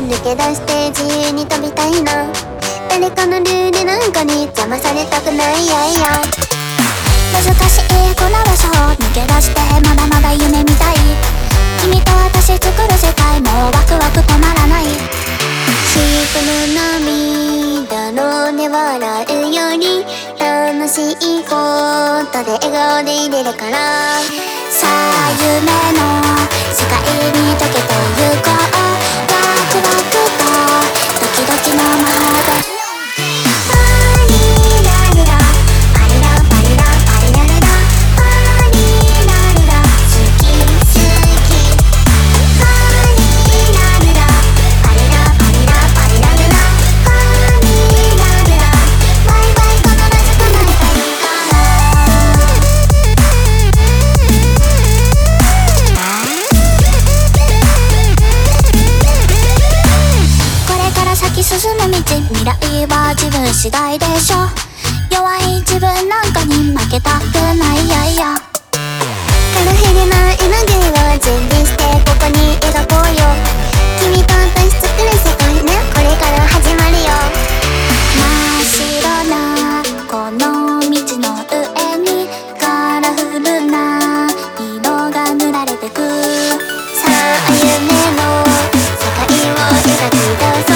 抜け出して自由に飛びたいな。誰かのルールなんかに邪魔されたくないやいや。難しいこの場所を抜け出してまだまだ夢見たい。君と私作る世界もうワクワク止まらない。人の涙のね笑うより楽しいことで笑顔でいれるから。さあ夢の世界に溶けれから先進む道未来は自分次第でしょ。弱い自分なんかに負けたくないやいやカラフルな絵の具を準備してここに描こうよ。君と私作る世界ねこれから始まるよ。真っ白なこの道の上にカラフルな色が塗られてく。さあ夢の世界を描き出そう。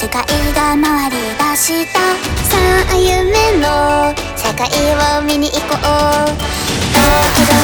世界が回りだした。さあ夢の世界を見に行こう。ドキド